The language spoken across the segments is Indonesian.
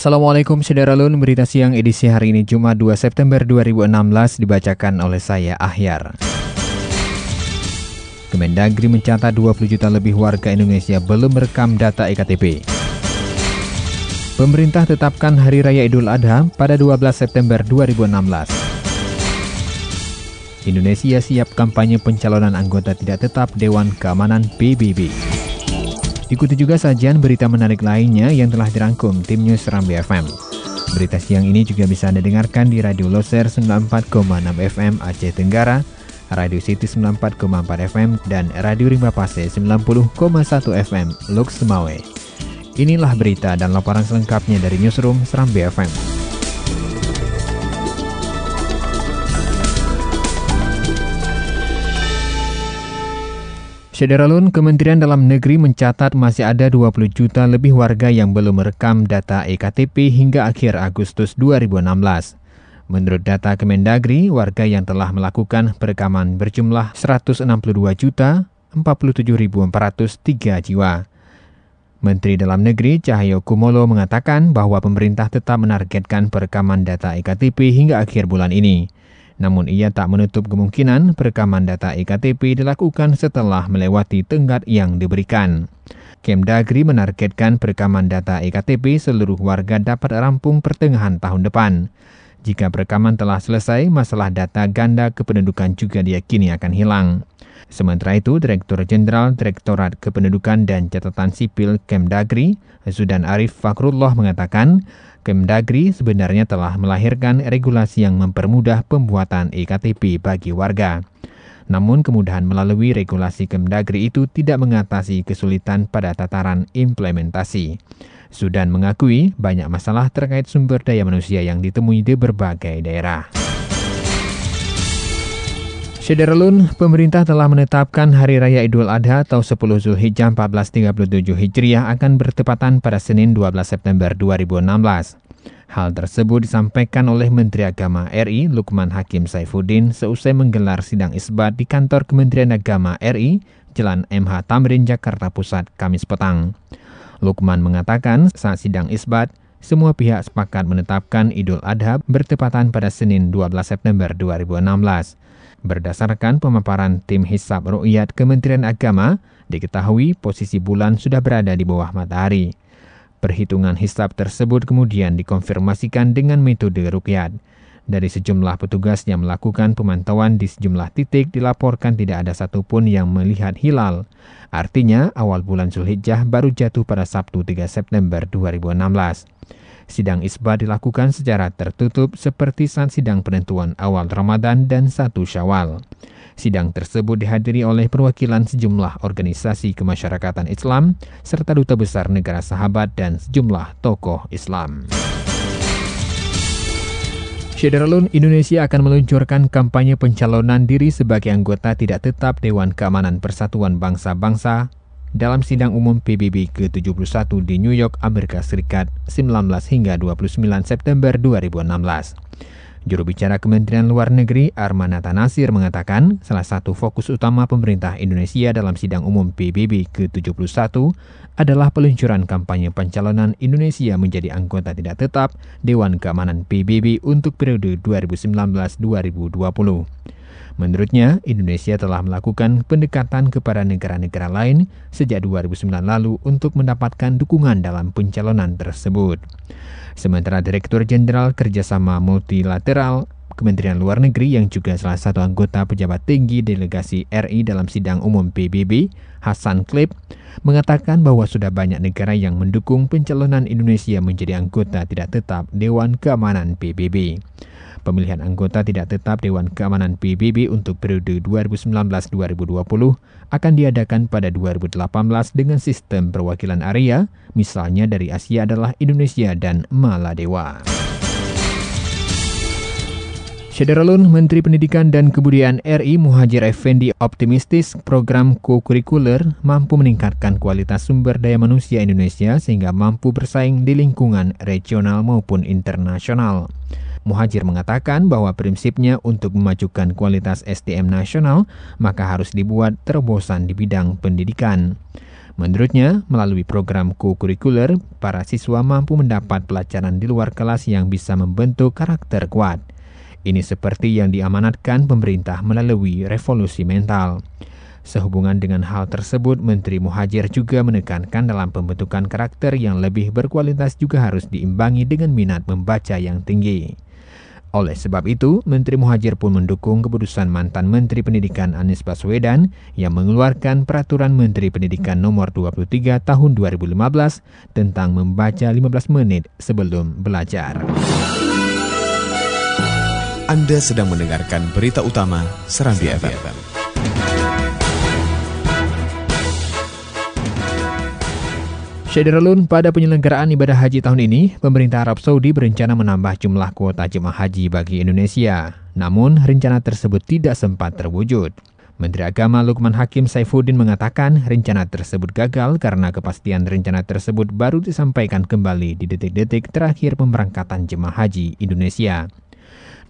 Assalamualaikum Sederalun, berita siang edisi hari ini Jumat 2 September 2016 dibacakan oleh saya Ahyar. Kemendagri mencatat 20 juta lebih warga Indonesia belum merekam data EKTP. Pemerintah tetapkan Hari Raya Idul Adha pada 12 September 2016. Indonesia siap kampanye pencalonan anggota tidak tetap Dewan Keamanan PBB. Ikuti juga sajian berita menarik lainnya yang telah dirangkum tim News Rambi FM. Berita siang ini juga bisa Anda dengarkan di Radio Loser 94,6 FM Aceh Tenggara, Radio City 94,4 FM, dan Radio Rimba Pase 90,1 FM Lux Semawe. Inilah berita dan laporan selengkapnya dari Newsroom Serambi FM. Sederalun, Kementerian Dalam Negeri mencatat masih ada 20 juta lebih warga yang belum merekam data EKTP hingga akhir Agustus 2016. Menurut data Kemendagri, warga yang telah melakukan perekaman berjumlah 162 juta 47.403 jiwa. Menteri Dalam Negeri Cahyo Kumolo mengatakan bahwa pemerintah tetap menargetkan perekaman data EKTP hingga akhir bulan ini. Namun ia tak menutup kemungkinan perekaman data EKTP dilakukan setelah melewati tenggat yang diberikan. Kemdagri menargetkan perekaman data EKTP seluruh warga dapat rampung pertengahan tahun depan. Jika perekaman telah selesai, masalah data ganda kependudukan juga diyakini akan hilang. Sementara itu, Direktur Jenderal Direktorat Kependudukan dan Catatan Sipil Kemdagri, Zudan Arif Fakrullah mengatakan, Kemdagri sebenarnya telah melahirkan regulasi yang mempermudah pembuatan EKTP bagi warga. Namun kemudahan melalui regulasi Kemdagri itu tidak mengatasi kesulitan pada tataran implementasi. Sudan mengakui banyak masalah terkait sumber daya manusia yang ditemui di berbagai daerah. Sederalun, pemerintah telah menetapkan Hari Raya Idul Adha atau 10 Zulhijjah 1437 Hijriah akan bertepatan pada Senin 12 September 2016. Hal tersebut disampaikan oleh Menteri Agama RI Lukman Hakim Saifuddin seusai menggelar sidang isbat di kantor Kementerian Agama RI, Jalan MH Tamrin, Jakarta Pusat, Kamis petang. Lukman mengatakan saat sidang isbat, semua pihak sepakat menetapkan Idul Adha bertepatan pada Senin 12 September 2016. Berdasarkan pemaparan tim Hisab Ru'yat Kementerian Agama, diketahui posisi bulan sudah berada di bawah matahari. Perhitungan hisab tersebut kemudian dikonfirmasikan dengan metode rukyat. Dari sejumlah petugas yang melakukan pemantauan di sejumlah titik dilaporkan tidak ada satupun yang melihat hilal. Artinya, awal bulan Zulhijjah baru jatuh pada Sabtu 3 September 2016. Sidang isbat dilakukan secara tertutup seperti saat sidang penentuan awal Ramadan dan satu Syawal. Sidang tersebut dihadiri oleh perwakilan sejumlah organisasi kemasyarakatan Islam serta duta besar negara sahabat dan sejumlah tokoh Islam. Syederalun Indonesia akan meluncurkan kampanye pencalonan diri sebagai anggota tidak tetap Dewan Keamanan Persatuan Bangsa-Bangsa dalam sidang umum PBB ke-71 di New York, Amerika Serikat 19 hingga 29 September 2016. Juru bicara Kementerian Luar Negeri Armanata Nasir mengatakan salah satu fokus utama pemerintah Indonesia dalam sidang umum PBB ke-71 adalah peluncuran kampanye pencalonan Indonesia menjadi anggota tidak tetap Dewan Keamanan PBB untuk periode 2019-2020. Menurutnya, Indonesia telah melakukan pendekatan kepada negara-negara lain sejak 2009 lalu untuk mendapatkan dukungan dalam pencalonan tersebut. Sementara Direktur Jenderal Kerjasama Multilateral Kementerian Luar Negeri yang juga salah satu anggota pejabat tinggi delegasi RI dalam sidang umum PBB, Hasan Klip, mengatakan bahwa sudah banyak negara yang mendukung pencalonan Indonesia menjadi anggota tidak tetap Dewan Keamanan PBB. Pemilihan anggota tidak tetap Dewan Keamanan PBB untuk periode 2019-2020 akan diadakan pada 2018 dengan sistem perwakilan area, misalnya dari Asia adalah Indonesia dan Maladewa. Syederalun, Menteri Pendidikan dan Kebudayaan RI Muhajir Effendi optimistis program co-curricular mampu meningkatkan kualitas sumber daya manusia Indonesia sehingga mampu bersaing di lingkungan regional maupun internasional. Muhajir mengatakan bahwa prinsipnya untuk memajukan kualitas SDM nasional maka harus dibuat terobosan di bidang pendidikan. Menurutnya, melalui program co-curricular, para siswa mampu mendapat pelajaran di luar kelas yang bisa membentuk karakter kuat. Ini seperti yang diamanatkan pemerintah melalui revolusi mental. Sehubungan dengan hal tersebut, Menteri Muhajir juga menekankan dalam pembentukan karakter yang lebih berkualitas juga harus diimbangi dengan minat membaca yang tinggi. Oleh sebab itu, Menteri Muhajir pun mendukung keputusan mantan Menteri Pendidikan Anies Baswedan yang mengeluarkan Peraturan Menteri Pendidikan Nomor 23 Tahun 2015 tentang membaca 15 menit sebelum belajar. Anda sedang mendengarkan berita utama Serambi FM. Syederalun, pada penyelenggaraan ibadah haji tahun ini, pemerintah Arab Saudi berencana menambah jumlah kuota jemaah haji bagi Indonesia. Namun, rencana tersebut tidak sempat terwujud. Menteri Agama Lukman Hakim Saifuddin mengatakan rencana tersebut gagal karena kepastian rencana tersebut baru disampaikan kembali di detik-detik terakhir pemberangkatan jemaah haji Indonesia.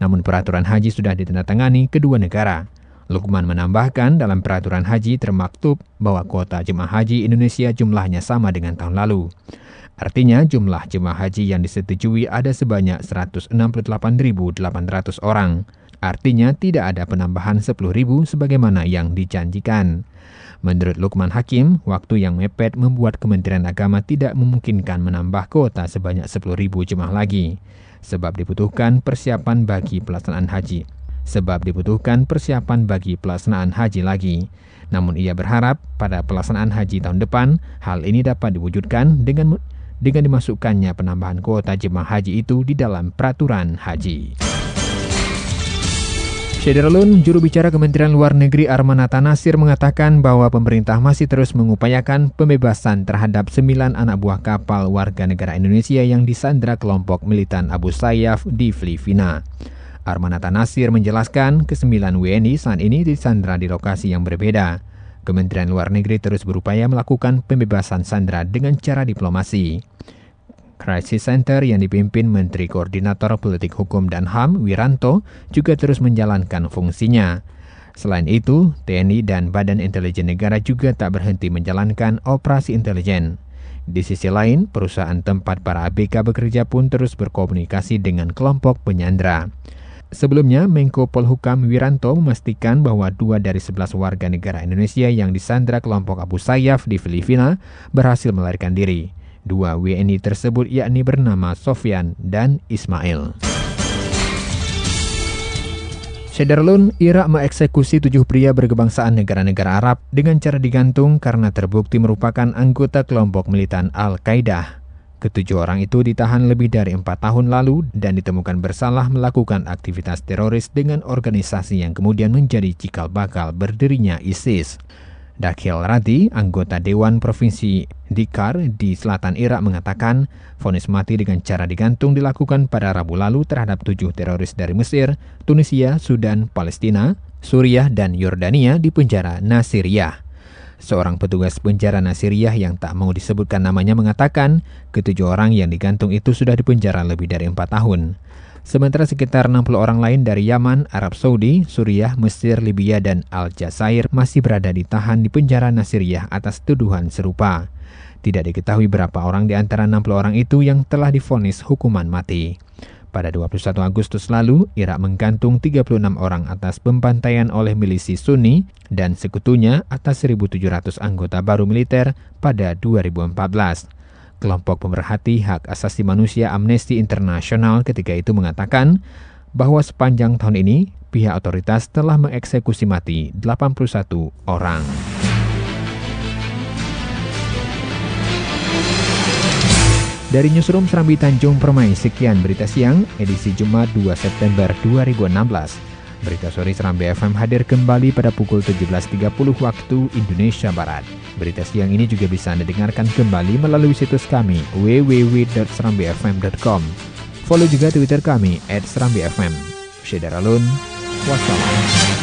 Namun peraturan haji sudah ditandatangani kedua negara. Lukman menambahkan dalam peraturan haji termaktub bahwa kuota jemaah haji Indonesia jumlahnya sama dengan tahun lalu. Artinya jumlah jemaah haji yang disetujui ada sebanyak 168.800 orang. Artinya tidak ada penambahan 10.000 sebagaimana yang dijanjikan. Menurut Lukman Hakim, waktu yang mepet membuat Kementerian Agama tidak memungkinkan menambah kuota sebanyak 10.000 jemaah lagi sebab dibutuhkan persiapan bagi pelaksanaan haji. Sebab dibutuhkan persiapan bagi pelaksanaan haji lagi. Namun ia berharap pada pelaksanaan haji tahun depan, hal ini dapat diwujudkan dengan dengan dimasukkannya penambahan kuota jemaah haji itu di dalam peraturan haji. Syederalun, juru bicara Kementerian Luar Negeri Armanata Nasir mengatakan bahwa pemerintah masih terus mengupayakan pembebasan terhadap sembilan anak buah kapal warga negara Indonesia yang disandra kelompok militan Abu Sayyaf di Filipina. Armanata Nasir menjelaskan kesembilan WNI saat ini disandra di lokasi yang berbeda. Kementerian Luar Negeri terus berupaya melakukan pembebasan sandera dengan cara diplomasi. Crisis Center yang dipimpin Menteri Koordinator Politik Hukum dan HAM Wiranto juga terus menjalankan fungsinya. Selain itu, TNI dan Badan Intelijen Negara juga tak berhenti menjalankan operasi intelijen. Di sisi lain, perusahaan tempat para ABK bekerja pun terus berkomunikasi dengan kelompok penyandra. Sebelumnya, Menko Polhukam Wiranto memastikan bahwa dua dari sebelas warga negara Indonesia yang disandra kelompok Abu Sayyaf di Filipina berhasil melarikan diri. Dua WNI tersebut yakni bernama Sofyan dan Ismail. Syederlun, Irak mengeksekusi tujuh pria berkebangsaan negara-negara Arab dengan cara digantung karena terbukti merupakan anggota kelompok militan Al-Qaeda. Ketujuh orang itu ditahan lebih dari empat tahun lalu dan ditemukan bersalah melakukan aktivitas teroris dengan organisasi yang kemudian menjadi cikal bakal berdirinya ISIS. Dakhil Radi, anggota Dewan Provinsi Dikar di selatan Irak mengatakan vonis mati dengan cara digantung dilakukan pada Rabu lalu terhadap tujuh teroris dari Mesir, Tunisia, Sudan, Palestina, Suriah, dan Yordania di penjara Nasiriyah. Seorang petugas penjara Nasiriyah yang tak mau disebutkan namanya mengatakan ketujuh orang yang digantung itu sudah dipenjara lebih dari empat tahun. Sementara sekitar 60 orang lain dari Yaman, Arab Saudi, Suriah, Mesir, Libya, dan Aljazair masih berada ditahan di penjara Nasiriyah atas tuduhan serupa. Tidak diketahui berapa orang di antara 60 orang itu yang telah difonis hukuman mati. Pada 21 Agustus lalu, Irak menggantung 36 orang atas pembantaian oleh milisi Sunni dan sekutunya atas 1.700 anggota baru militer pada 2014. Kelompok pemerhati hak asasi manusia Amnesty International ketika itu mengatakan bahwa sepanjang tahun ini pihak otoritas telah mengeksekusi mati 81 orang. Dari Newsroom Serambi Tanjung Permai, sekian berita siang, edisi Jumat 2 September 2016. Berita sore Serambi FM hadir kembali pada pukul 17.30 waktu Indonesia Barat. Berita siang ini juga bisa Anda dengarkan kembali melalui situs kami www.serambifm.com. Follow juga Twitter kami @serambifm. Syedaralun, wassalam.